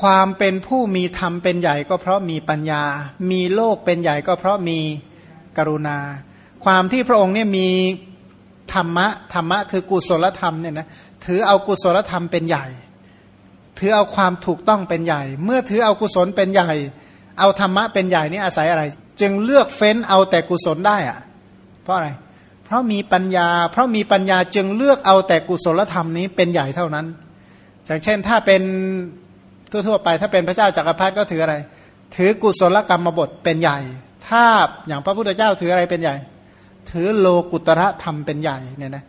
ความเป็นผู้มีธรรมเป็นใหญ่ก็เพราะมีปัญญา มีโลกเป็นใหญ่ก็เพราะมีกรุณา ความที่พระองค์เนี่ยมีธรรมะธรรมะคือกุศลธรรมเนี่ยนะถือเอากุศลธรรมเป็นใหญ่ ถือเอาความถูกต้องเป็นใหญ่ เมื่อถือเอากุศลเป็นใหญ่ เอาธรรมะเป็นใหญ่นี่อาศัยอะไร จึงเลือกเฟ้นเอาแต่กุศลได้อะเพราะอะไร เพราะมีปัญญา เพราะมีปัญญาจึงเลือกเอาแต่กุศลธรรมนี้เป็นใหญ่เท่านั้นอย่างเช่นถ้าเป็น ทั่วๆไป ถ้าเป็นพระเจ้าจากักรพรรดิก็ถืออะไร ถือกุศลกรรมบทเป็นใหญ่ ถ้าอย่างพระพุทธเจ้าถืออะไรเป็นใหญ่ ถือโลกุตระธรรมเป็นใหญ่เนี่ยนะ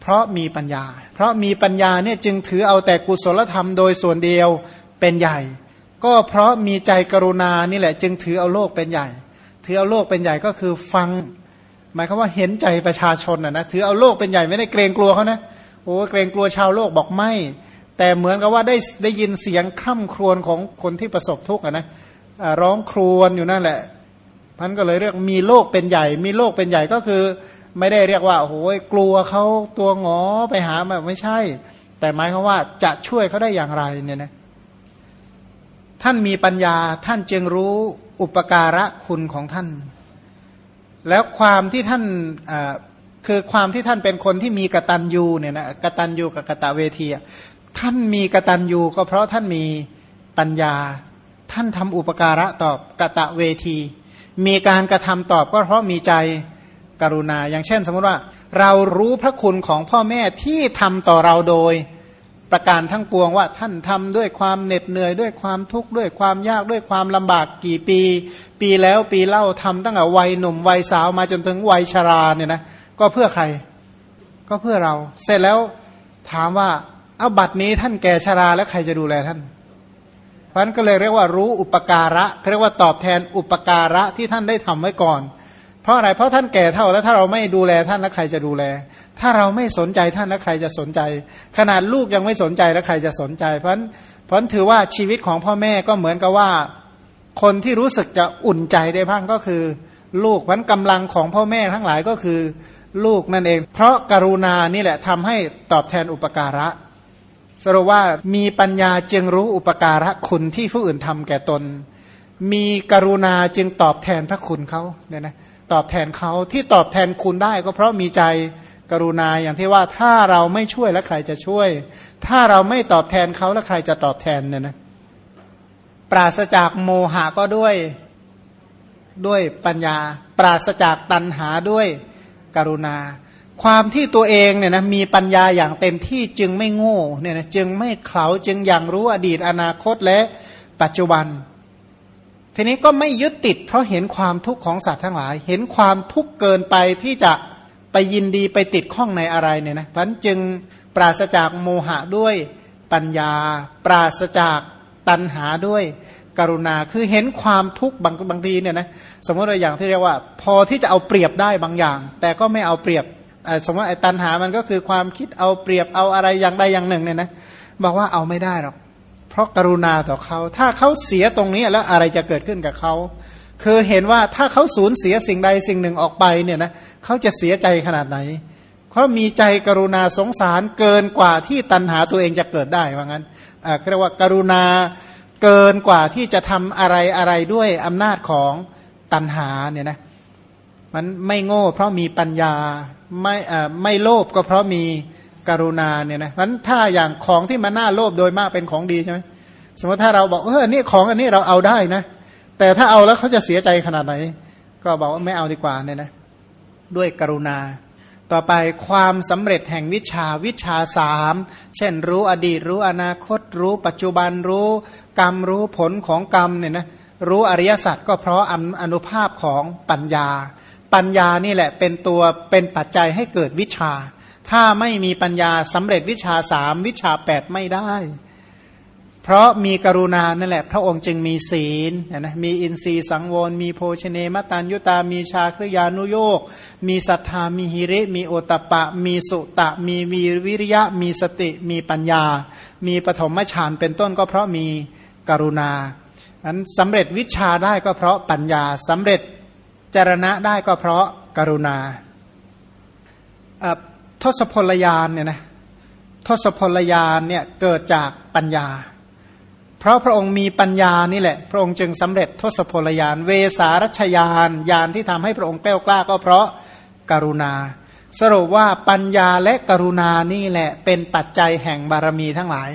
เพราะมีปัญญา เพราะมีปัญญาเนี่ยจึงถือเอาแต่กุศลธรรมโดยส่วนเดียวเป็นใหญ่ ก็เพราะมีใจกรุณานี่แหละจึงถือเอาโลกเป็นใหญ่ ถือเอาโลกเป็นใหญ่ก็คือฟัง หมายความว่าเห็นใจประชาชนนะนะถือเอาโลกเป็นใหญ่ไม่ได้เกรงกลัวเขานะโอ้เกรงกลัวชาวโลกบอกไม่ แต่เหมือนกับว่าได้ได้ยินเสียงคร่ำครวญของคนที่ประสบทุกข์นะร้องครวญอยู่นั่นแหละพันก็เลยเรียกมีโลกเป็นใหญ่ มีโลกเป็นใหญ่ก็คือ ไม่ได้เรียกว่าโอ้โหกลัวเขาตัวงอไปหาแบบไม่ใช่ แต่หมายความว่าจะช่วยเขาได้อย่างไรเนี่ยนะท่านมีปัญญาท่านจึงรู้อุปการะคุณของท่าน แล้วความที่ท่านคือความที่ท่านเป็นคนที่มีกตัญญูเนี่ยนะกตัญญูกับกตะเวที ท่านมีกตัญญูก็เพราะท่านมีปัญญา ท่านทำอุปการะตอบกะตะเวที มีการกระทำตอบก็เพราะมีใจกรุณา อย่างเช่น สมมติว่า เรารู้พระคุณของพ่อแม่ที่ทำต่อเราโดยประการทั้งปวงว่าท่านทำด้วยความเหน็ดเหนื่อยด้วยความทุกข์ด้วยความยากด้วยความลำบากกี่ปี ปีแล้วปีเล่าทำตั้งแต่วัยหนุ่มวัยสาวมาจนถึงวัยชราเนี่ยนะก็เพื่อใคร ก็เพื่อเรา เสร็จแล้วถามว่า เอาบัตรนี้ท่านแก่ชราแล้วใครจะดูแลท่านเพราะนั้นก็เลยเรียกว่ารู้อุปการะเรียกว่าตอบแทนอุปการะที่ท่านได้ทำไว้ก่อน เพราะอะไรเพราะท่านแก่เท่าแล้วถ้าเราไม่ดูแลท่านแล้วใครจะดูแล ถ้าเราไม่สนใจท่านแล้วใครจะสนใจ ขนาดลูกยังไม่สนใจแล้วใครจะสนใจ เพราะนั้นเพราะนั้นถือว่าชีวิตของพ่อแม่ก็เหมือนกับว่า คนที่รู้สึกจะอุ่นใจได้บ้างก็คือ ลูกวันกำลังของพ่อแม่ทั้งหลายก็คือ ลูกนั่นเอง เพราะกรุณานี่แหละทำให้ตอบแทนอุปการะ สรุปว่ามีปัญญาจึงรู้อุปการะคุณที่ผู้อื่นทำแก่ตน มีกรุณาจึงตอบแทนพระคุณเขาเนี่ยนะตอบแทนเขาที่ตอบแทนคุณได้ก็เพราะมีใจกรุณาอย่างที่ว่าถ้าเราไม่ช่วยแล้วใครจะช่วย ถ้าเราไม่ตอบแทนเขาแล้วใครจะตอบแทนเนี่ยนะปราศจากโมหะก็ด้วยด้วยปัญญา ปราศจากตัณหาด้วยกรุณา ความที่ตัวเองเนี่ยนะมีปัญญาอย่างเต็มที่จึงไม่โง่เนี่ยนะจึงไม่เขลาจึงอยังรู้อดีตอนาคตและปัจจุบัน ทีนี้ก็ไม่ยึดติด เพราะเห็นความทุกข์ของสัตว์ทั้งหลาย เห็นความทุกข์เกินไปที่จะไปยินดีไปติดข้องในอะไรเนี่ยนะพันจึงปราศจากโมหะด้วยปัญญา ปราศจากตัณหาด้วยกรุณาคือเห็นความทุกข์บางบางทีเนี่ยนะสมมติว่าอย่างที่เรียกว่า พอที่จะเอาเปรียบได้บางอย่าง แต่ก็ไม่เอาเปรียบ สมมติไอ้ตันหามันก็คือความคิดเอาเปรียบเอาอะไรอย่างใดอย่างหนึ่งเนี่ยนะบอกว่าเอาไม่ได้หรอก เพราะกรุณาต่อเขา ถ้าเขาเสียตรงนี้แล้วอะไรจะเกิดขึ้นกับเขาคือเห็นว่าถ้าเขาสูญเสียสิ่งใดสิ่งหนึ่งออกไปเนี่ยนะเขาจะเสียใจขนาดไหนเขามีใจกรุณาสงสารเกินกว่าที่ตันหาตัวเองจะเกิดได้ว่างั้นอ่าเรียกว่ากรุณาเกินกว่าที่จะทำอะไรอะไรด้วยอำนาจของตันหาเนี่ยนะ มันไม่โง่เพราะมีปัญญาไม่อ่าไม่โลภก็เพราะมีกรุณาเนี่ยนะเพราะถ้าอย่างของที่มันน่าโลภโดยมากเป็นของดีใช่ไหมสมมติถ้าเราบอกเออนี่ของอันนี้เราเอาได้นะ แต่ถ้าเอาแล้วเขาจะเสียใจขนาดไหน ก็บอกว่าไม่เอาดีกว่าเนี่ยนะด้วยกรุณา ต่อไปความสำเร็จแห่งวิชาวิชาสามเช่นรู้อดีตรู้อนาคต รู้ปัจจุบันรู้กรรมรู้ผลของกรรมเนี่ยนะรู้อริยสัจก็เพราะอนุภาพของปัญญา ปัญญานี่แหละเป็นตัวเป็นปัจจัยให้เกิดวิชา ถ้าไม่มีปัญญาสำเร็จวิชาสามวิชาแปดไม่ได้ เพราะมีกรุณานั่นแหละ พระองค์จึงมีศีลนะมีอินทรีย์สังวร มีโภชเนมตันยุตา มีชาครยานุโยกมีศรัทธามีหิริ มีโอตปะ มีสุตะ มีวีวิริยะ มีสติ มีปัญญา มีปฐมฌานเป็นต้นก็เพราะมีกรุณาอันสำเร็จวิชาได้ก็เพราะปัญญาสำเร็จ จารณะได้ก็เพราะกรุณาทศพลยานเนี่ยนะทศพลยานเนี่ยเกิดจากปัญญา เพราะพระองค์มีปัญญานี่แหละ พระองค์จึงสำเร็จทศพลยาน เวสารัชยานยานที่ทำให้พระองค์แกล้วกล้าก็เพราะการุณา สรุปว่าปัญญาและกรุณานี่แหละเป็นปัจจัยแห่งบารมีทั้งหลาย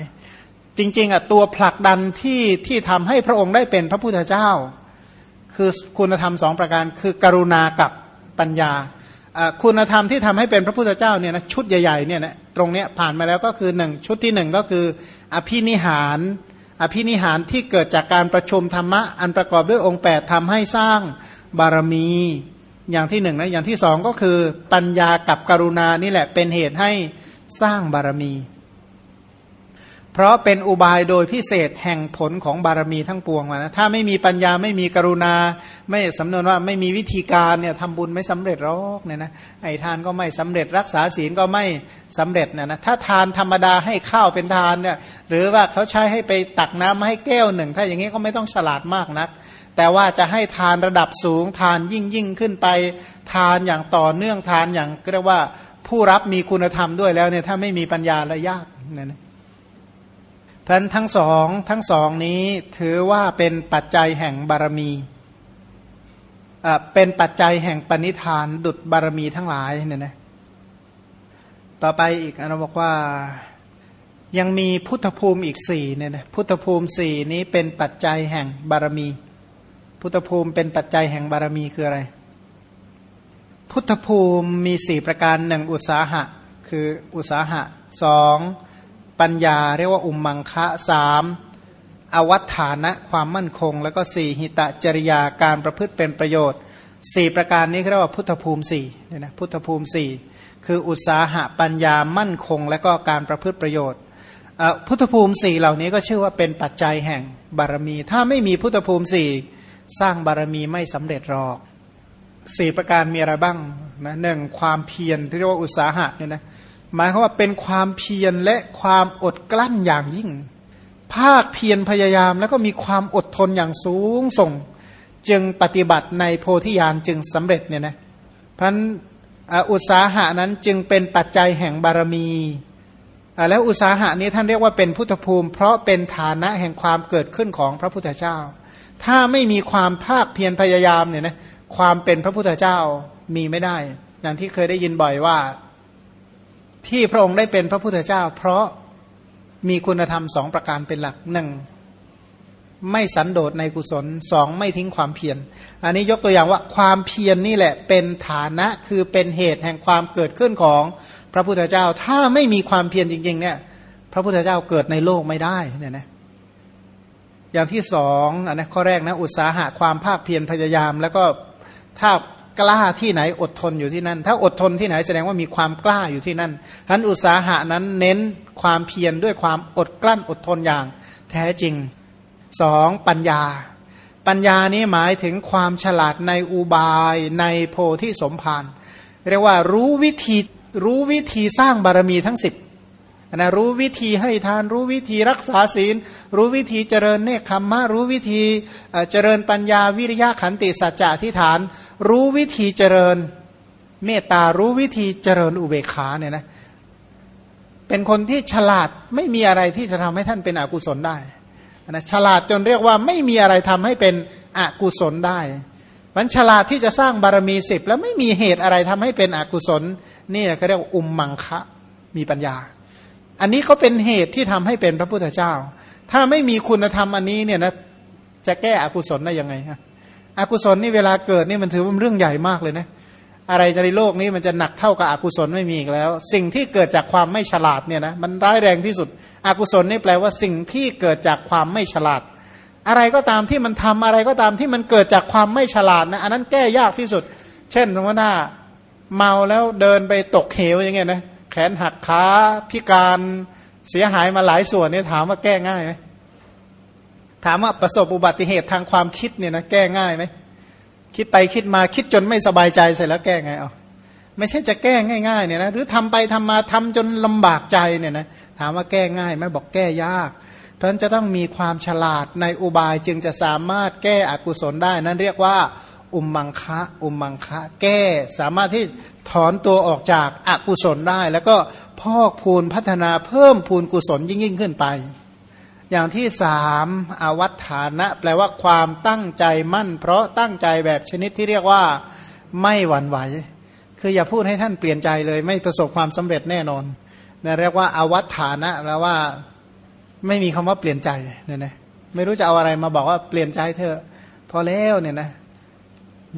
จริงๆอะตัวผลักดันที่ที่ทำให้พระองค์ได้เป็นพระพุทธเจ้า คือคุณธรรมสองประการ คือกรุณากับปัญญา คุณธรรมที่ทำให้เป็นพระพุทธเจ้าเนี่ยนะชุดใหญ่ๆเนี่ยนะตรงเนี้ยผ่านมาแล้วก็คือหนึ่งชุดที่หนึ่งก็คือ อภินิหาร อภินิหารที่เกิดจากการประชุมธรรมะอันประกอบด้วยองค์ 8ทำให้สร้างบารมีอย่างที่หนึ่งนะอย่างที่สองก็คือปัญญากับกรุณานี่แหละเป็นเหตุให้สร้างบารมี เพราะเป็นอุบายโดยพิเศษแห่งผลของบารมีทั้งปวงนะถ้าไม่มีปัญญาไม่มีกรุณา ไม่สำนวนว่าไม่มีวิธีการเนี่ยทำบุญไม่สำเร็จหรอกเนี่ยนะไอ้ทานก็ไม่สำเร็จรักษาศีลก็ไม่สำเร็จนะนะถ้าทานธรรมดาให้ข้าวเป็นทานเนี่ยหรือว่าเขาใช้ให้ไปตักน้ำมาให้แก้วหนึ่ง ถ้าอย่างนี้ก็ไม่ต้องฉลาดมากนักแต่ว่าจะให้ทานระดับสูงทานยิ่งยิ่งขึ้นไปทานอย่างต่อเนื่องทานอย่างเรียกว่าผู้รับมีคุณธรรมด้วยแล้วเนี่ยถ้าไม่มีปัญญาละยากเนี่ยนะ ท่านทั้งสองทั้งสองนี้ถือว่าเป็นปัจจัยแห่งบารมีเป็นปัจจัยแห่งปณิธานดุดบารมีทั้งหลายเนี่ยนะต่อไปอีกเราบอกว่ายังมีพุทธภูมิอีกสี่เนี่ยนะพุทธภูมิสี่นี้เป็นปัจจัยแห่งบารมี พุทธภูมิเป็นปัจจัยแห่งบารมีคืออะไร พุทธภูมิมีสี่ประการหนึ่งอุตสาหะ คืออุตสาหะสอง ปัญญาเรียกว่าอุมมังคะสามอวัฏฐานะความมั่นคง แล้วก็สี่หิตะจริยาการประพฤติเป็นประโยชน์สี่ประการนี้เรียกว่าพุทธภูมิสี่เนี่ยนะพุทธภูมิสี่คืออุตสาหะปัญญามั่นคง และก็การประพฤติประโยชน์พุทธภูมิสี่เหล่านี้ก็ชื่อว่าเป็นปัจจัยแห่งบารมี ถ้าไม่มีพุทธภูมิสี่สร้างบารมีไม่สำเร็จหรอกสี่ประการมีอะไรบ้างนะหนึ่งความเพียรที่เรียกว่าอุตสาหะเนี่ยนะ หมายความว่าเป็นความเพียรและความอดกลั้นอย่างยิ่ง ภาคเพียรพยายามแล้วก็มีความอดทนอย่างสูงส่ง จึงปฏิบัติในโพธิญาณจึงสำเร็จเนี่ยนะพันอุตสาหะนั้นจึงเป็นปัจจัยแห่งบารมีแล้วอุตสาหะนี้ท่านเรียกว่าเป็นพุทธภูมิ เพราะเป็นฐานะแห่งความเกิดขึ้นของพระพุทธเจ้า ถ้าไม่มีความภาคเพียรพยายามเนี่ยนะความเป็นพระพุทธเจ้ามีไม่ได้ อย่างที่เคยได้ยินบ่อยว่า ที่พระองค์ได้เป็นพระพุทธเจ้า เพราะมีคุณธรรมสองประการเป็นหลักหนึ่งไม่สันโดษในกุศลสองไม่ทิ้งความเพียรอันนี้ยกตัวอย่างว่าความเพียรนนี่แหละเป็นฐานะคือเป็นเหตุแห่งความเกิดขึ้นของพระพุทธเจ้า ถ้าไม่มีความเพียรจริง ๆ เนี่ย พระพุทธเจ้าเกิดในโลกไม่ได้เนี่ยนะอย่างที่สองอันนี้ข้อแรกนะอุตสาหะความภาคเพียรพยายาม แล้วก็ถ้า กล้าที่ไหนอดทนอยู่ที่นั่น ถ้าอดทนที่ไหนแสดงว่ามีความกล้าอยู่ที่นั่นทันอุตสาหะนั้นเน้นความเพียรด้วยความอดกลั้นอดทนอย่างแท้จริงสองปัญญา ปัญญานี้หมายถึงความฉลาดในอุบายในโพธิสมภารเรียกว่ารู้วิธีรู้วิธีสร้างบารมีทั้งสิบนะรู้วิธีให้ทานรู้วิธีรักษาศีล รู้วิธีเจริญเนคขมมะรู้วิธีเจริญปัญญาวิริยะขันติสัจจะทิฏฐาน รู้วิธีเจริญเมตตารู้วิธีเจริญอุเบกขาเนี่ยนะเป็นคนที่ฉลาดไม่มีอะไรที่จะทำให้ท่านเป็นอกุศลได้นะฉลาดจนเรียกว่าไม่มีอะไรทำให้เป็นอกุศลได้มันฉลาดที่จะสร้างบารมีสิบแล้วไม่มีเหตุอะไรทำให้เป็นอกุศลนี่เขาเรียกอุมมังคะมีปัญญา อันนี้เขาเป็นเหตุที่ทำให้เป็นพระพุทธเจ้า ถ้าไม่มีคุณธรรมอันนี้เนี่ยนะจะแก้อกุศลได้ยังไงฮะ อกุศลนี่เวลาเกิดนี่มันถือว่าเรื่องใหญ่มากเลยนะอะไรจะในโลกนี้มันจะหนักเท่ากับอกุศลไม่มีอีกแล้ว สิ่งที่เกิดจากความไม่ฉลาดเนี่ยนะมันร้ายแรงที่สุด อกุศลนี่แปลว่าสิ่งที่เกิดจากความไม่ฉลาด อะไรก็ตามที่มันทำอะไรก็ตามที่มันเกิดจากความไม่ฉลาดนะอันนั้นแก้ยากที่สุด เช่นสมมติว่าเมาแล้วเดินไปตกเหวอย่างเงี้ยนะแขนหักขาพิการเสียหายมาหลายส่วนเนี่ยถามว่าแก้ง่ายไหม ถามว่าประสบอุบัติเหตุทางความคิดเนี่ยนะแก้ง่ายไหมคิดไปคิดมาคิดจนไม่สบายใจเสร็จแล้วแก้ไงเอาไม่ใช่จะแก้ง่ายๆเนี่ยนะหรือทำไปทำมาทำจนลำบากใจเนี่ยนะถามว่าแก้ง่ายไหมบอกแก้ยาก เพราะฉะนั้นจะต้องมีความฉลาดในอุบายจึงจะสามารถแก้อกุศลได้ นั่นเรียกว่าอุมมังคะอุมมังคะ แก้สามารถที่ถอนตัวออกจากอากุศลได้ แล้วก็พอกพูนพัฒนาเพิ่มพูนกุศลยิ่งยิ่งขึ้นไป อย่างที่สามอวัฏฐานะ แปลว่าความตั้งใจมั่น เพราะตั้งใจแบบชนิดที่เรียกว่าไม่หวั่นไหว คืออย่าพูดให้ท่านเปลี่ยนใจเลย ไม่ประสบความสำเร็จแน่นอนนะเรียกว่าอวัฏฐานะแล้วว่า ไม่มีคำว่าเปลี่ยนใจเนี่ยนะไม่รู้จะเอาอะไรมาบอกว่าเปลี่ยนใจเธอพอแล้วเนี่ยนะ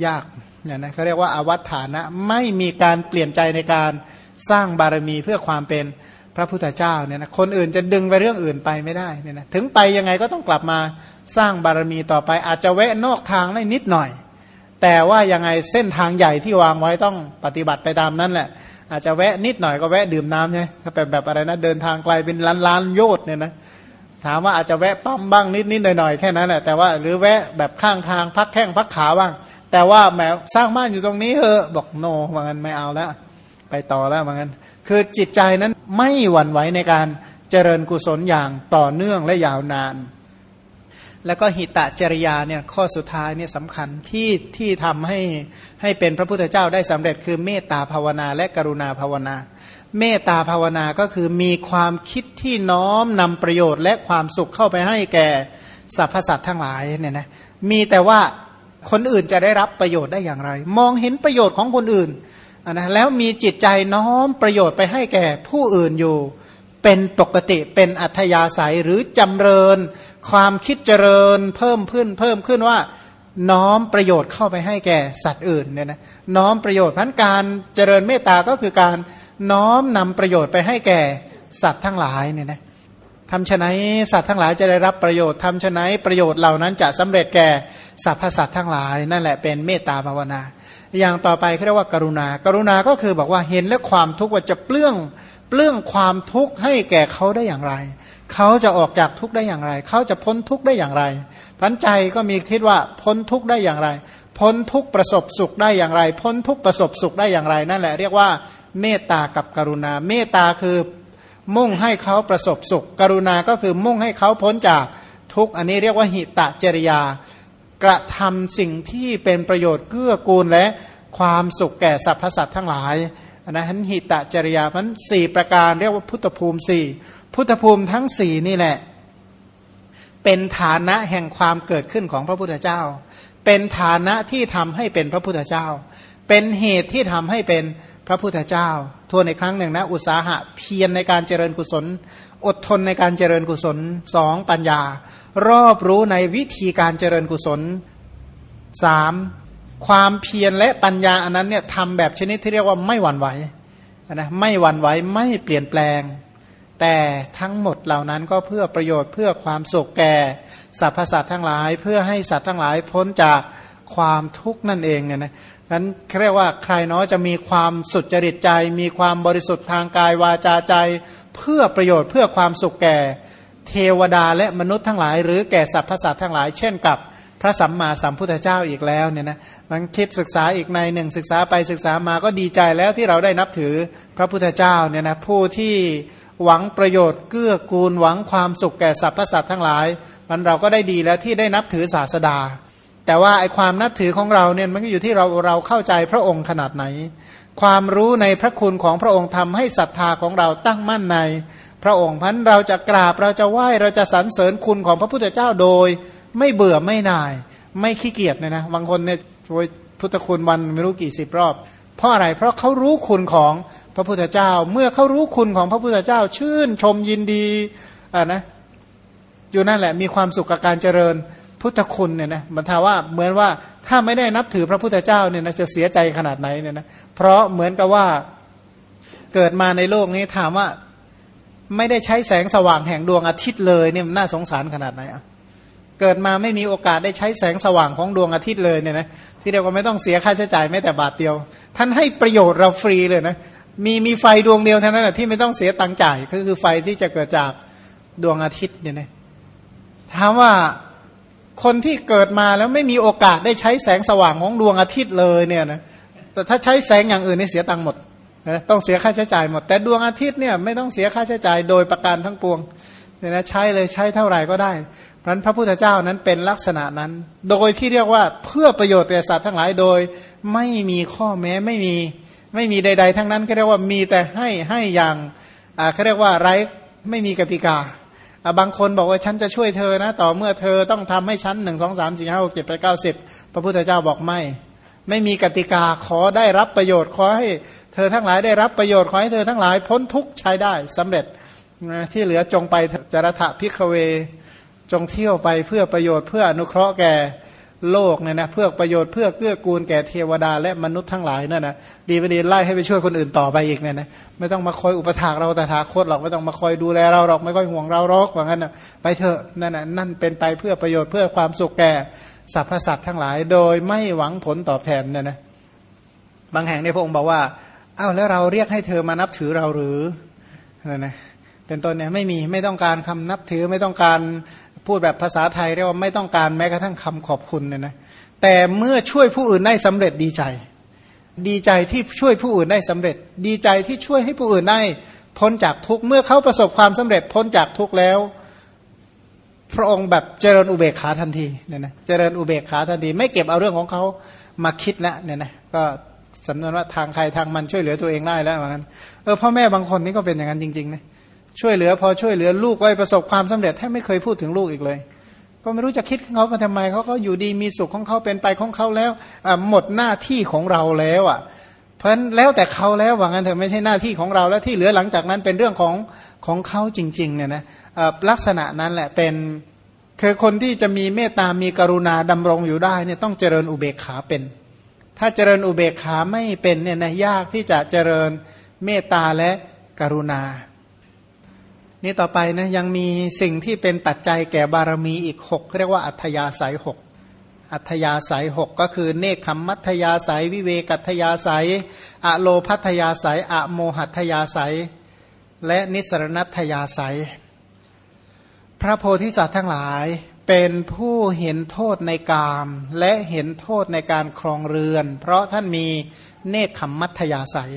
ยากเนี่ยนะเขาเรียกว่าอาวัฏฐานะ ไม่มีการเปลี่ยนใจในการสร้างบารมีเพื่อความเป็น พระพุทธเจ้าเนี่ยนะคนอื่นจะดึงไปเรื่องอื่นไปไม่ได้เนี่ยนะถึงไปยังไงก็ต้องกลับมาสร้างบารมีต่อไป อาจจะแวะนอกทางได้นิดหน่อย แต่ว่ายังไงเส้นทางใหญ่ที่วางไว้ต้องปฏิบัติไปตามนั้นแหละ อาจจะแวะนิดหน่อยก็แวะดื่มน้ำใช่ถ้าเป็นแบบอะไรนะ เดินทางไกลเป็นล้านล้านโยชน์เนี่ยนะถามว่าอาจจะแวะปั๊มบ้างนิดนิดหน่อยหน่อยแค่นั้นแหละแต่ว่าหรือแวะแบบข้างทางพักแข้งพักขาบ้าง แต่ว่าแหมสร้างบ้านอยู่ตรงนี้เออบอกโนว่างั้นไม่เอาแล้วไปต่อแล้วว่างั้น คือจิตใจนั้นไม่หวั่นไหวในการเจริญกุศลอย่างต่อเนื่องและยาวนาน แล้วก็หิตะจริยาเนี่ยข้อสุดท้ายเนี่ยสำคัญที่ที่ทำให้ให้เป็นพระพุทธเจ้าได้สำเร็จคือเมตตาภาวนาและกรุณาภาวนา เมตตาภาวนาก็คือมีความคิดที่น้อมนำประโยชน์และความสุขเข้าไปให้แก่สรรพสัตว์ทั้งหลายเนี่ยนะมีแต่ว่าคนอื่นจะได้รับประโยชน์ได้อย่างไร มองเห็นประโยชน์ของคนอื่น นะแล้วมีจิตใจน้อมประโยชน์ไปให้แก่ผู้อื่นอยู่ เป็นปกติเป็นอัธยาศัยหรือจำเริญ ความคิดเจริญเพิ่มขึ้นเพิ่มขึ้นว่าน้อมประโยชน์เข้าไปให้แก่สัตว์อื่นเนี่ยนะน้อมประโยชน์พันการเจริญเมตตาก็คือการน้อมนำประโยชน์ไปให้แก่สัตว์ทั้งหลายเนี่ยนะทำฉนสัตว์ทั้งหลายจะได้รับประโยชน์ทำฉะนั้นประโยชน์เหล่านั้นจะสำเร็จแก่สรรพสัตว์ทั้งหลาย นั่นแหละเป็นเมตตาภาวนา อย่างต่อไปเรียกว่ากรุณา กรุณาก็คือบอกว่าเห็นและความทุกข์ว่าจะเปลื้องเปลื้องความทุกข์ให้แก่เขาได้อย่างไร เขาจะออกจากทุกข์ได้อย่างไร เขาจะพ้นทุกข์ได้อย่างไรพันใจก็มีคิดว่าพ้นทุกข์ได้อย่างไร พ้นทุกข์ประสบสุขได้อย่างไร พ้นทุกข์ประสบสุขได้อย่างไร นั่นแหละเรียกว่าเมตตากับกรุณา เมตตาคือมุ่งให้เขาประสบสุข กรุณาก็คือมุ่งให้เขาพ้นจากทุกข์อันนี้เรียกว่าหิตะจริยา กระทำสิ่งที่เป็นประโยชน์เกื้อกูลและความสุขแก่สรรพสัตว์ทั้งหลายนะฮันหิตะจริยาพันสี่ประการเรียกว่าพุทธภูมิสี่พุทธภูมิทั้งสี่นี่แหละ เป็นฐานะแห่งความเกิดขึ้นของพระพุทธเจ้า เป็นฐานะที่ทำให้เป็นพระพุทธเจ้า เป็นเหตุที่ทำให้เป็นพระพุทธเจ้า ทวนในครั้งหนึ่งนะ อุตสาหะเพียรในการเจริญกุศล อดทนในการเจริญกุศลสองปัญญา รอบรู้ในวิธีการเจริญกุศลสามความเพียรและปัญญาอันนั้นเนี่ยทำแบบชนิดที่เรียกว่าไม่หวั่นไหวนะไม่หวั่นไหวไม่เปลี่ยนแปลง แต่ทั้งหมดเหล่านั้นก็เพื่อประโยชน์เพื่อความสุขแก่สรรพสัตว์ทั้งหลาย เพื่อให้สัตว์ทั้งหลายพ้นจากความทุกข์นั่นเองเนี่ยนะนั้นเรียกว่าใครเนาะจะมีความสุดจริตใจ มีความบริสุทธิ์ทางกายวาจาใจ เพื่อประโยชน์เพื่อความสุขแก่เทวดาและมนุษย์ทั้งหลาย หรือแก่สรรพสัตว์ทั้งหลาย เช่นกับพระสัมมาสัมพุทธเจ้าอีกแล้วเนี่ยนะมันคิดศึกษาอีกในหนึ่งศึกษาไปศึกษามาก็ดีใจแล้วที่เราได้นับถือพระพุทธเจ้าเนี่ยนะผู้ที่หวังประโยชน์เกื้อกูลหวังความสุขแก่สรรพสัตว์ทั้งหลาย มันเราก็ได้ดีแล้วที่ได้นับถือศาสดา แต่ว่าไอความนับถือของเราเนี่ยมันก็อยู่ที่เราเราเข้าใจพระองค์ขนาดไหน ความรู้ในพระคุณของพระองค์ทำให้ศรัทธาของเราตั้งมั่นใน พระองค์พันเราจะกราบเราจะไหว้เราจะสรรเสริญคุณของพระพุทธเจ้าโดย ไม่เบื่อไม่นาย ไม่ขี้เกียจเนี่ยนะบางคนเนี่ยช่วยพุทธคุณวันไม่รู้กี่สิบรอบ เพราะอะไรเพราะเขารู้คุณของพระพุทธเจ้า เมื่อเขารู้คุณของพระพุทธเจ้า ชื่นชมยินดีอ่านะอยู่นั่นแหละมีความสุขกับการเจริญ พุทธคุณเนี่ยนะมันทาว่าเหมือนว่าถ้าไม่ได้นับถือพระพุทธเจ้าเนี่ยนะจะเสียใจขนาดไหนเนี่ยนะเพราะเหมือนกับว่าเกิดมาในโลกนี้ถามว่าไม่ได้ใช้แสงสว่างแห่งดวงอาทิตย์เลยเนี่ยน่าสงสารขนาดไหนอะเกิดมาไม่มีโอกาสได้ใช้แสงสว่างของดวงอาทิตย์เลยเนี่ยนะที่เรียกว่าไม่ต้องเสียค่าใช้จ่ายแม้แต่บาทเดียว ท่านให้ประโยชน์เราฟรีเลยนะมีมีไฟดวงเดียวเท่านั้นแหะที่ไม่ต้องเสียตังค์จ่ายก็คือไฟที่จะเกิดจากดวงอาทิตย์เนี่ยนะถามว่า คนที่เกิดมาแล้วไม่มีโอกาสได้ใช้แสงสว่างของดวงอาทิตย์เลยเนี่ยนะแต่ถ้าใช้แสงอย่างอื่นนี่เสียตังค์หมดต้องเสียค่าใช้จ่ายหมด แต่ดวงอาทิตย์เนี่ยไม่ต้องเสียค่าใช้จ่ายโดยประการทั้งปวงเนี่ยนะใช้เลยใช้เท่าไหร่ก็ได้เพราะนั้นพระพุทธเจ้านั้นเป็นลักษณะนั้น โดยที่เรียกว่าเพื่อประโยชน์แก่สัตว์ทั้งหลายโดยไม่มีข้อแม้ไม่มีไม่มีใด ๆ ทั้งนั้นก็เรียกว่ามีแต่ให้ให้อย่างเขาเรียกว่าไร้ไม่มีกติกา บางคนบอกว่าฉันจะช่วยเธอนะ ต่อเมื่อเธอต้องทำให้ฉันหนึ่งสองสามสี่ห้าหกเจ็ดแปดเก้าสิบพระพุทธเจ้าบอกไม่ ไม่มีกติกาขอได้รับประโยชน์ขอให้เธอทั้งหลายได้รับประโยชน์ขอให้เธอทั้งหลายพ้นทุกข์ใช้ได้สำเร็จที่เหลือจงไปจรถะพิกเว จงเที่ยวไปเพื่อประโยชน์เพื่ออนุเคราะห์แก่ โลกเนี่ยนะเพื่อประโยชน์เพื่อเกื้อกูลแก่เทวดาและมนุษย์ทั้งหลายนั่นนะดีไม่ดีไล่ให้ไปช่วยคนอื่นต่อไปอีกเนี่ยนะไม่ต้องมาคอยอุปถากเราแต่ถาคตหรอกไม่ต้องมาคอยดูแลเราหรอกไม่ค่อยห่วงเราหรอกว่างั้นนะไปเถอะนั่นนะนั่นเป็นไปเพื่อประโยชน์เพื่อความสุขแก่สรรพสัตว์ทั้งหลาย โดยไม่หวังผลตอบแทนเนี่ยนะบางแห่งในพระองค์บอกว่าอ้าวแล้วเราเรียกให้เธอมานับถือเราหรือนั่นนะเป็นต้นเนี่ยไม่มีไม่ต้องการคำนับถือไม่ต้องการ พูดแบบภาษาไทยเรียกว่าไม่ต้องการแม้กระทั่งคำขอบคุณเนี่ยนะแต่เมื่อช่วยผู้อื่นได้สำเร็จดีใจ ดีใจที่ช่วยผู้อื่นได้สำเร็จ ดีใจที่ช่วยให้ผู้อื่นได้พ้นจากทุกข์เมื่อเขาประสบความสำเร็จพ้นจากทุกข์แล้ว พระองค์แบบเจริญอุเบกขาทันทีเนี่ยนะเจริญอุเบกขาทันที ไม่เก็บเอาเรื่องของเขามาคิดแล้วเนี่ยนะก็สำนวนว่าทางใครทางมันช่วยเหลือตัวเองได้แล้วเหมือนกันเออพ่อแม่บางคนนี่ก็เป็นอย่างนั้นจริงๆนะ ช่วยเหลือ พอช่วยเหลือลูกไว้ประสบความสำเร็จแทบไม่เคยพูดถึงลูกอีกเลย ก็ไม่รู้จะคิดเขามาทำไมเขาก็อยู่ดีมีสุขของเขาเป็นไปของเขาแล้วหมดหน้าที่ของเราแล้วอะเพราะนั้นแล้วแต่เขาแล้วว่างั้นเถอะไม่ใช่หน้าที่ของเราแล้วที่เหลือหลังจากนั้นเป็นเรื่องของของเขาจริงๆเนี่ยนะลักษณะนั้นแหละเป็นคือคนที่จะมีเมตตามีกรุณาดำรงอยู่ได้เนี่ยต้องเจริญอุเบกขาเป็น ถ้าเจริญอุเบกขาไม่เป็นเนี่ยนะยากที่จะเจริญเมตตาและกรุณา นี่ต่อไปนะยังมีสิ่งที่เป็นปัจจัยแก่บารมีอีกหกเรียกว่าอัธยาศัยหกอัธยาศัยหกก็คือเนคขมมัธยาศัย วิเวกัตยาศัยอะโลพัทยาศัยอะโมหัตยาศัย และนิสรณัตยาศัย พระโพธิสัตว์ทั้งหลายเป็นผู้เห็นโทษในกาม และเห็นโทษในการครองเรือน เพราะท่านมีเนคขมมัธยาศัย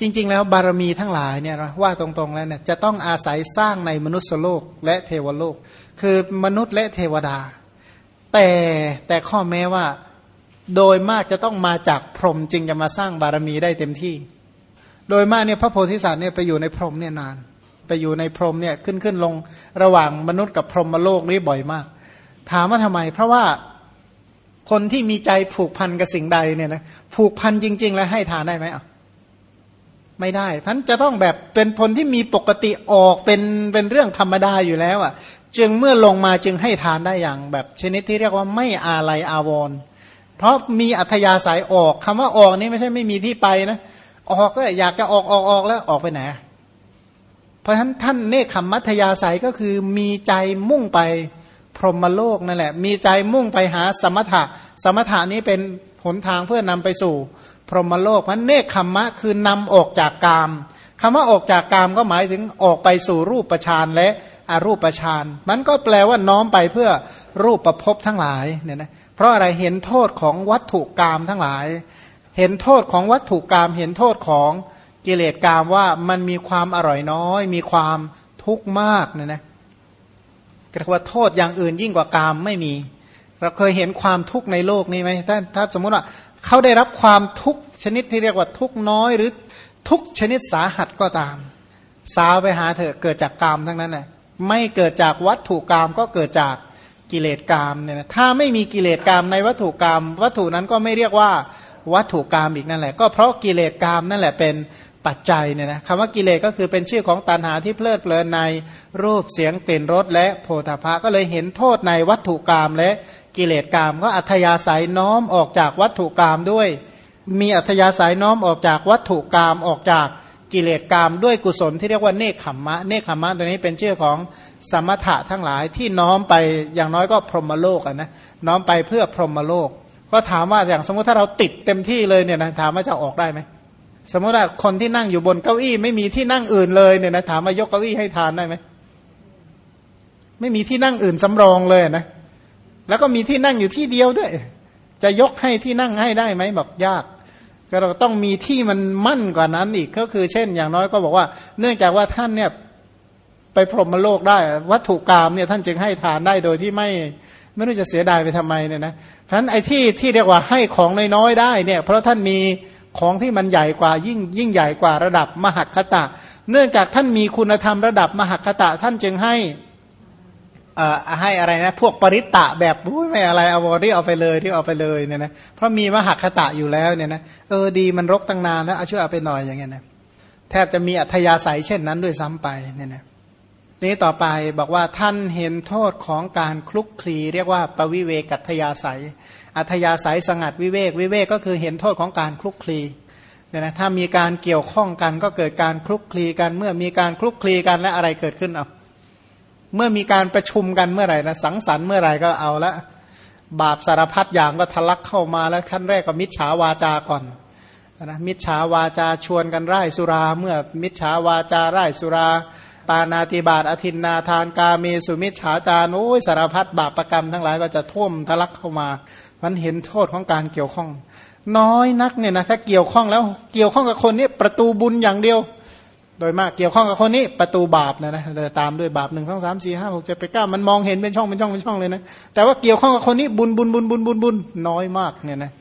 จริง ๆ แล้วบารมีทั้งหลายเนี่ยว่าตรงๆแล้วเนี่ยจะต้องอาศัยสร้างในมนุษยโลกและเทวโลก คือมนุษย์และเทวดา แต่แต่ข้อแม้ว่าโดยมากจะต้องมาจากพรหมจึงจะมาสร้างบารมีได้เต็มที่ โดยมากเนี่ยพระโพธิสัตว์เนี่ยไปอยู่ในพรหมเนี่ยนาน ไปอยู่ในพรหมเนี่ยขึ้นขึ้นลงระหว่างมนุษย์กับพรหมโลกนี่บ่อยมาก ถามว่าทำไม เพราะว่าคนที่มีใจผูกพันกับสิ่งใดเนี่ยนะผูกพันจริง ๆ แล้วให้ทานได้ไหมอะ ไม่ได้ท่านจะต้องแบบเป็นผลที่มีปกติออกเป็นเป็นเรื่องธรรมดาอยู่แล้วอะ จึงเมื่อลงมาจึงให้ทานได้อย่างแบบชนิดที่เรียกว่าไม่อาลัยอาวรณ์เพราะมีอัธยาศัยออกคำว่าออกนี้ไม่ใช่ไม่มีที่ไปนะออกก็อยากจะออกออกออกแล้วออกไปไหนเพราะฉะนั้นท่านเนคขมัธยาศัยก็คือมีใจมุ่งไปพรหมโลกนั่นแหละ มีใจมุ่งไปหาสมถะ สมถะนี้เป็นหนทางเพื่อนำไปสู่ พรหมโลกพันเนคขมมะคือนำออกจากกามคำว่าออกจากกามก็หมายถึงออกไปสู่รูปประชานและอรูปประชานมันก็แปลว่าน้อมไปเพื่อรูปประพบทั้งหลายเนี่ยนะเพราะอะไรเห็นโทษของวัตถุกามทั้งหลาย เห็นโทษของวัตถุกาม เห็นโทษของกิเลสกามว่ามันมีความอร่อยน้อย มีความทุกข์มากเนี่ยนะเรียกว่าโทษอย่างอื่นยิ่งกว่ากามไม่มี เราเคยเห็นความทุกข์ในโลกนี้ไหมถ้าถ้าสมมติว่า เขาได้รับความทุกชนิดที่เรียกว่าทุกน้อยหรือทุกชนิดสาหัสก็ตาม สาวไปหาเถอะเกิดจากกามทั้งนั้นแหละไม่เกิดจากวัตถุกรรมก็เกิดจากกิเลสกรรมเนี่ยนะถ้าไม่มีกิเลสกรรมในวัตถุกรรม วัตถุนั้นก็ไม่เรียกว่าวัตถุกรรมอีกนั่นแหละ ก็เพราะกิเลสกรรมนั่นแหละเป็นปัจจัยเนี่ยนะคำว่ากิเลสก็คือเป็นชื่อของตัณหาที่เพลิดเพลินในรูปเสียงกลิ่นรสและโพธาภะก็เลยเห็นโทษในวัตถุกรรมและ กิเลสกรรมก็อัธยาศัยน้อมออกจากวัตถุกรรมด้วย มีอัธยาศัยน้อมออกจากวัตถุกรรมออกจากกิเลสกรรมด้วยกุศลที่เรียกว่าเนคขมมะเนคขมมะตัวนี้เป็นชื่อของสมถะทั้งหลายที่น้อมไปอย่างน้อยก็พรหมโลกนะน้อมไปเพื่อพรหมโลก ก็ถามว่าอย่างสมมติถ้าเราติดเต็มที่เลยเนี่ยนะถามว่าจะออกได้ไหมสมมติว่าคนที่นั่งอยู่บนเก้าอี้ไม่มีที่นั่งอื่นเลยเนี่ยนะถามว่ายกเก้าอี้ให้ทานได้ไหมไม่มีที่นั่งอื่นสำรองเลยนะ แล้วก็มีที่นั่งอยู่ที่เดียวด้วย จะยกให้ที่นั่งให้ได้ไหมบอกยาก ก็เราต้องมีที่มันมั่นกว่านั้นอีกก็คือเช่น อย่างน้อยก็บอกว่า เนื่องจากว่าท่านเนี่ยไปพรหมโลกได้ วัตถุกรรมเนี่ยท่านจึงให้ทานได้โดยที่ไม่ไม่รู้จะเสียดายไปทำไมเนี่ยนะเพราะฉะนั้นไอ้ที่ที่เรียกว่าให้ของน้อยๆได้เนี่ย เพราะท่านมีของที่มันใหญ่กว่ายิ่งยิ่งใหญ่กว่าระดับมหคตะ เนื่องจากท่านมีคุณธรรมระดับมหคตะท่านจึงให้ ให้อะไรนะ พวกปริตตะแบบไม่อะไรเอาวอรี่เอาไปเลยที่เอาไปเลยเนี่ยนะเพราะมีมหคตะอยู่แล้วเนี่ยนะเออดีมันรกตั้งนานแล้วเอาช่วยเอาไปหน่อยอย่างเงี้ยนะแทบจะมีอัธยาศัยเช่นนั้นด้วยซ้ำไปเนี่ยนะนี้ต่อไปบอกว่าท่านเห็นโทษของการคลุกคลีเรียกว่าปวิเวกัตยาศัย อัธยาศัยสงัดวิเวกวิเวกก็คือเห็นโทษของการคลุกคลีเนี่ยนะถ้ามีการเกี่ยวข้องกันก็เกิดการคลุกคลีกันเมื่อมีการคลุกคลีกันและอะไรเกิดขึ้นเอา เมื่อมีการประชุมกันเมื่อไหร่นะสังสรรค์เมื่อไหร่ก็เอาละบาปสารพัดอย่างก็ทะลักเข้ามาแล้วขั้นแรกก็มิจฉาวาจาก่อนนะมิจฉาวาจาชวนกันไร้สุราเมื่อมิจฉาวาจาไร้สุรา ปานาติบาตอธินนาทานกาเมสุมิจฉาจารโอ้ยสารพัดบาปประกรรมทั้งหลายก็จะท่วมทะลักเข้ามา มันเห็นโทษของการเกี่ยวข้อง น้อยนักเนี่ยนะถ้าเกี่ยวข้องแล้วเกี่ยวข้องกับคนนี้ประตูบุญอย่างเดียว โดยมากเกี่ยวข้องกับคนนี้ประตูบาปนะนะจะตามด้วยบาปหนึ่งสองสามสี่ห้าหกเจ็ดแปดเก้ามันมองเห็นเป็นช่องเป็นช่องเป็นช่องเลยนะแต่ว่าเกี่ยวข้องกับคนนี้บุญบุญบุญบุญบุญบุญน้อยมากเนี่ยนะ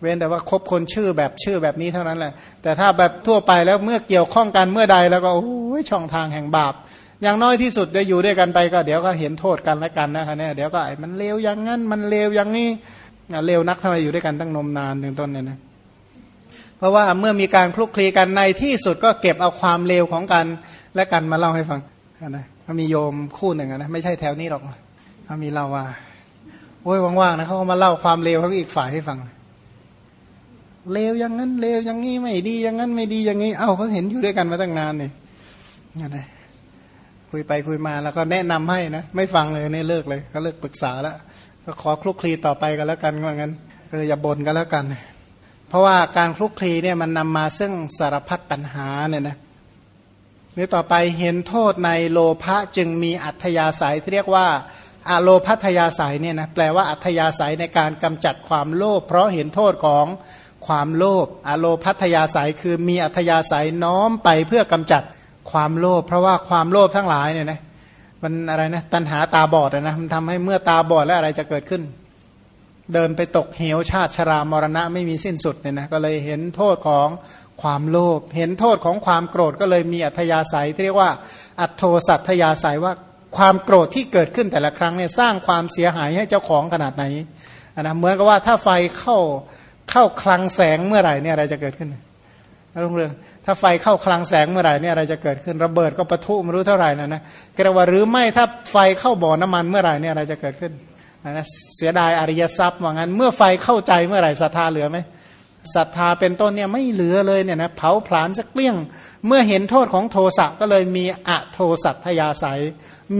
เว้นแต่ว่าคบคนชื่อแบบชื่อแบบนี้เท่านั้นแหละ แต่ถ้าแบบทั่วไปแล้วเมื่อเกี่ยวข้องกันเมื่อใดแล้วก็โอ้ยช่องทางแห่งบาป อย่างน้อยที่สุดจะอยู่ด้วยกันไปก็เดี๋ยวก็เห็นโทษกันและกันนะคะเนี่ยเดี๋ยวก็ไอ้มันเลวอย่างนั้นมันเลวอย่างนี้เลวนักทำไมอยู่ด้วยกันตั้งนมนานถึงต้นเนี่ยนะ เพราะว่าเมื่อมีการคลุกคลีกันในที่สุดก็เก็บเอาความเลวของกัน และกันมาเล่าให้ฟังนะเขามีโยมคู่หนึ่งนะไม่ใช่แถวนี้หรอกเขามีเล่าว่าโอ้ยว่างๆนะเขามาเล่าความเลวเขาอีกฝ่ายให้ฟังเลวอย่างนั้นเลวอย่างนี้ไม่ดีอย่างนั้นไม่ดีอย่างนี้ เอ้าเขาเห็นอยู่ด้วยกันมาตั้งนานนี่นั่นไงคุยไปคุยมาแล้วก็แนะนำให้นะไม่ฟังเลยเนี่ยเลิกเลย ก็เลิกปรึกษาแล้วก็ขอคลุกคลีต่อไปกันแล้วกันว่างั้นเอออย่าบ่นกันแล้วกัน เพราะว่าการคลุกคลีเนี่ยมันนำมาซึ่งสารพัดปัญหาเนี่ยนะนี่ต่อไปเห็นโทษในโลภะจึงมีอัธยาศัยที่เรียกว่าอโลพัทยาศัยเนี่ยนะแปลว่าอัธยาศัยในการกำจัดความโลภเพราะเห็นโทษของความโลภอโลพัทยาศัยคือมีอัธยาศัยน้อมไปเพื่อกำจัดความโลภเพราะว่าความโลภทั้งหลายเนี่ยนะมันอะไรนะตัณหาตาบอดนะมันทำให้เมื่อตาบอดแล้วอะไรจะเกิดขึ้น เดินไปตกเหวชาติชรามรณะไม่มีสิ้นสุดเนี่ยนะก็เลยเห็นโทษของความโลภเห็นโทษของความโกรธก็เลยมีอัธยาศัยที่เรียกว่า อัตโทสัตยาศัยว่าความโกรธที่เกิดขึ้นแต่ละครั้งเนี่ยสร้างความเสียหายให้เจ้าของขนาดไหนนะเหมือนกับว่าถ้าไฟเข้าเข้าคลังแสงเมื่อไหร่เนี่ยอะไรจะเกิดขึ้นรุ่งเรืองถ้าไฟเข้าคลังแสงเมื่อไหร่เนี่ยอะไรจะเกิดขึ้นระเบิดก็ประทุไม่รู้เท่าไหร่นะนะกระว่าหรือไม่ถ้าไฟเข้าบ่อน้ำมันเมื่อไหร่เนี่ยอะไรจะเกิดขึ้น เสียดายอริยทรัพย์ว่างั้น เมื่อไฟเข้าใจเมื่อไหร่ศรัทธาเหลือไหมศรัทธาเป็นต้นเนี่ยไม่เหลือเลยเนี่ยนะเผาผลาญสักเกลี้ยง เมื่อเห็นโทษของโทสะก็เลยมีอโทสัตยาศัย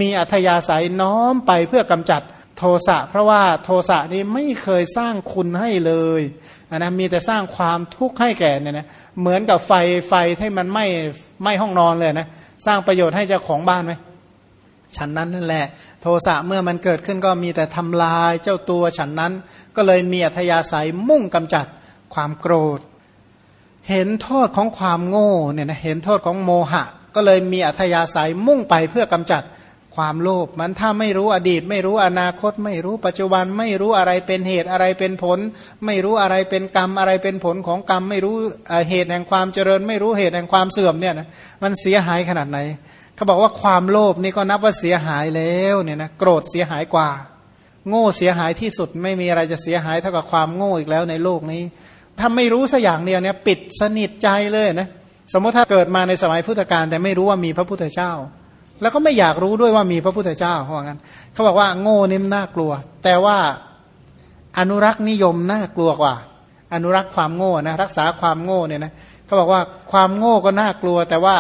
มีอัธยาศัยน้อมไปเพื่อกำจัดโทสะเพราะว่าโทสะนี้ไม่เคยสร้างคุณให้เลยนะมีแต่สร้างความทุกข์ให้แก่เนี่ยนะเหมือนกับไฟไฟที่มันไม่ไม่ห้องนอนเลยนะสร้างประโยชน์ให้เจ้าของบ้านไหม ฉันนั้นนั่นแหละ โทสะเมื่อมันเกิดขึ้นก็มีแต่ทำลายเจ้าตัวฉันนั้น ก็เลยมีอัธยาศัยมุ่งกำจัดความโกรธ เห็นโทษของความโง่เนี่ยนะเห็นโทษของโมหะ ก็เลยมีอัธยาศัยมุ่งไปเพื่อกำจัดความโลภมันถ้าไม่รู้อดีต ไม่รู้อนาคต ไม่รู้ปัจจุบันไม่รู้อะไรเป็นเหตุอะไรเป็นผล ไม่รู้อะไรเป็นกรรมอะไรเป็นผลของกรรม ไม่รู้เหตุแห่งความเจริญ ไม่รู้เหตุแห่งความเสื่อมเนี่ยนะมันเสียหายขนาดไหน เขาบอกว่าความโลภนี่ก็นับว่าเสียหายแล้วเนี่ยนะโกรธเสียหายกว่า โง่เสียหายที่สุดไม่มีอะไรจะเสียหายเท่ากับความโง่อีกแล้วในโลกนี้ ถ้าไม่รู้สักอย่างเดียวเนี่ยปิดสนิทใจเลยนะสมมติถ้าเกิดมาในสมัยพุทธกาลแต่ไม่รู้ว่ามีพระพุทธเจ้า แล้วก็ไม่อยากรู้ด้วยว่ามีพระพุทธเจ้าเพราะงั้นเขาบอกว่าโง่นี่มน่ากลัว แต่ว่าอนุรักษ์นิยมน่ากลัวกว่า อนุรักษ์ความโง่นะรักษาความโง่เนี่ยนะเขาบอกว่าความโง่ก็น่ากลัว แต่ว่า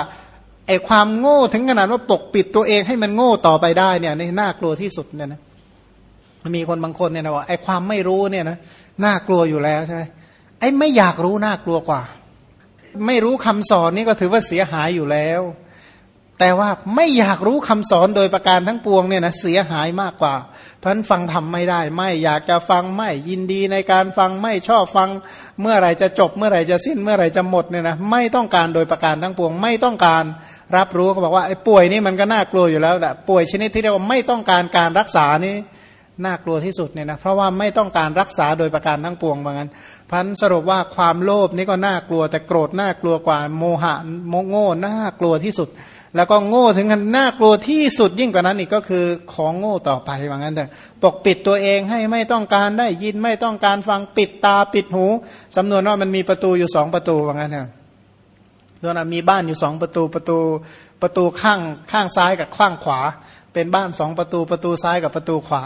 ไอ้ความโง่ถึงขนาดว่าปกปิดตัวเองให้มันโง่ต่อไปได้เนี่ยนี่น่ากลัวที่สุดเนี่ยนะมีคนบางคนเนี่ยนะว่าไอ้ความไม่รู้เนี่ยนะน่ากลัวอยู่แล้วใช่ไหมไอ้ไม่อยากรู้น่ากลัวกว่า ไม่รู้คำสอนนี่ก็ถือว่าเสียหายอยู่แล้ว แต่ว่าไม่อยากรู้คำสอนโดยประการทั้งปวงเนี่ยนะเสียหายมากกว่า เพราะนั้นฟังทำไม่ได้ ไม่อยากจะฟังไม่ยินดีในการฟังไม่ชอบฟัง เมื่อไหร่จะจบ เมื่อไหร่จะสิ้นเมื่อไหร่จะหมดเนี่ยนะไม่ต้องการโดยประการทั้งปวง ไม่ต้องการรับรู้เขาบอกว่าไอ้ป่วยนี่มันก็น่ากลัวอยู่แล้วแหละป่วยชนิดที่เรียกว่าไม่ต้องการการรักษานี่น่ากลัวที่สุดเนี่ยนะเพราะว่าไม่ต้องการรักษาโดยประการทั้งปวงว่างั้นพันสรุปว่าความโลภนี่ก็น่ากลัวแต่โกรธน่ากลัวกว่าโมหะโมโง่น่ากลัวที่สุด แล้วก็โง่ถึงกันน่ากลัวที่สุดยิ่งกว่านั้นอีกก็คือของโง่ต่อไปว่างั้นแต่ปกปิดตัวเองให้ไม่ต้องการได้ยินไม่ต้องการฟังปิดตาปิดหูสำนวนว่ามันมีประตูอยู่สองประตูว่างั้นเถอะตัวนั้นมีบ้านอยู่สองประตูประตูประตูข้างข้างซ้ายกับข้างขวา เป็นบ้านสองประตูประตูซ้ายกับประตูขวา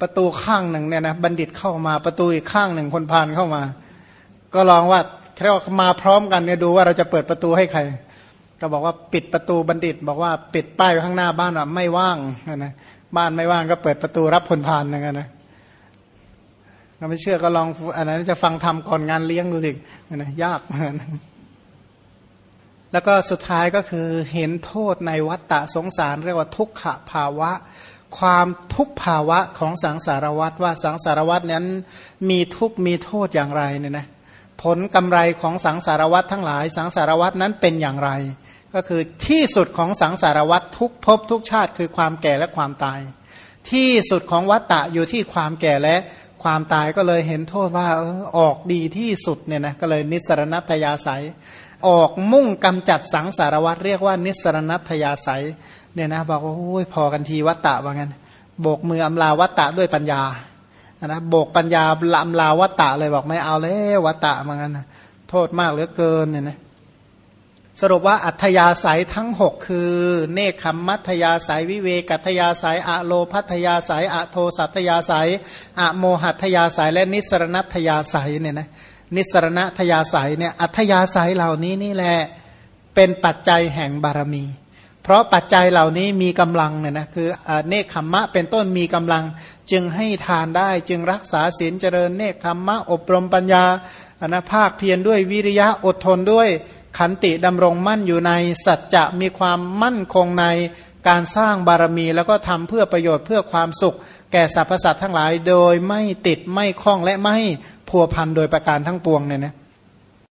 ประตูข้างหนึ่งเนี่ยนะบัณฑิตเข้ามาประตูอีกข้างหนึ่งคนพานเข้ามา ก็ลองว่าเรียกว่ามาพร้อมกันเนี่ยดูว่าเราจะเปิดประตูให้ใคร ก็บอกว่าปิดประตูบัณฑิต บอกว่าปิดป้ายข้างหน้าบ้านว่าไม่ว่างนะบ้านไม่ว่างก็เปิดประตูรับคนพานอย่างนั้นนะถ้าไม่เชื่อก็ลองอันนั้นจะฟังทำก่อนงานเลี้ยงดูสินะยากนะแล้วก็สุดท้ายก็คือเห็นโทษในวัฏฏะสงสาร เรียกว่าทุกขภาวะ ความทุกภาวะของสังสารวัฏว่าสังสารวัฏนั้นมีทุกมีโทษอย่างไรเนี่ยนะผลกำไรของสังสารวัฏทั้งหลาย สังสารวัฏนั้นเป็นอย่างไร ก็คือที่สุดของสังสารวัฏทุกภพทุกชาติ คือความแก่และความตาย ที่สุดของวัฏฏะอยู่ที่ความแก่และความตายก็เลยเห็นโทษว่าออกดีที่สุดเนี่ยนะก็เลยนิสรณัตยาศัย ออกมุ่งกำจัดสังสารวัตรเรียกว่านิสรณัตยาศัยเนี่ยนะบอกว่าโอ้ยพอกันทีวัตตะว่างั้นโบกมืออำลาวัตตะด้วยปัญญานะโบกปัญญาลำลาวัตตะเลยบอกไม่เอาเลยวัตตะว่างั้นโทษมากเหลือเกินเนี่ยนะ สรุปว่าอัธยาศัยทั้งหกคือ เนคขมมัธยาศัยวิเวกัตยาศัยอะโลพัทยาศัยอะโทสัตยาศัยอะโมหัตยาศัยและนิสรณัตยาศัยเนี่ยนะนิสรณทยาศัยเนี่ยอัธยาศัยเหล่านี้นี่แหละเป็นปัจจัยแห่งบารมี เพราะปัจจัยเหล่านี้มีกำลังเนี่ยนะคือเนคขมมะเป็นต้นมีกำลังจึงให้ทานได้ จึงรักษาศีลเจริญเนคขมมะอบรมปัญญาอนาภาคเพียรด้วยวิริยะอดทนด้วย ขันติดำรงมั่นอยู่ในสัจจะมีความมั่นคงในการสร้างบารมีแล้วก็ทำเพื่อประโยชน์เพื่อความสุข แก่สรรพสัตว์ทั้งหลาย โดยไม่ติดไม่คล้องและไม่พัวพันโดยประการทั้งปวงเนี่ยนะ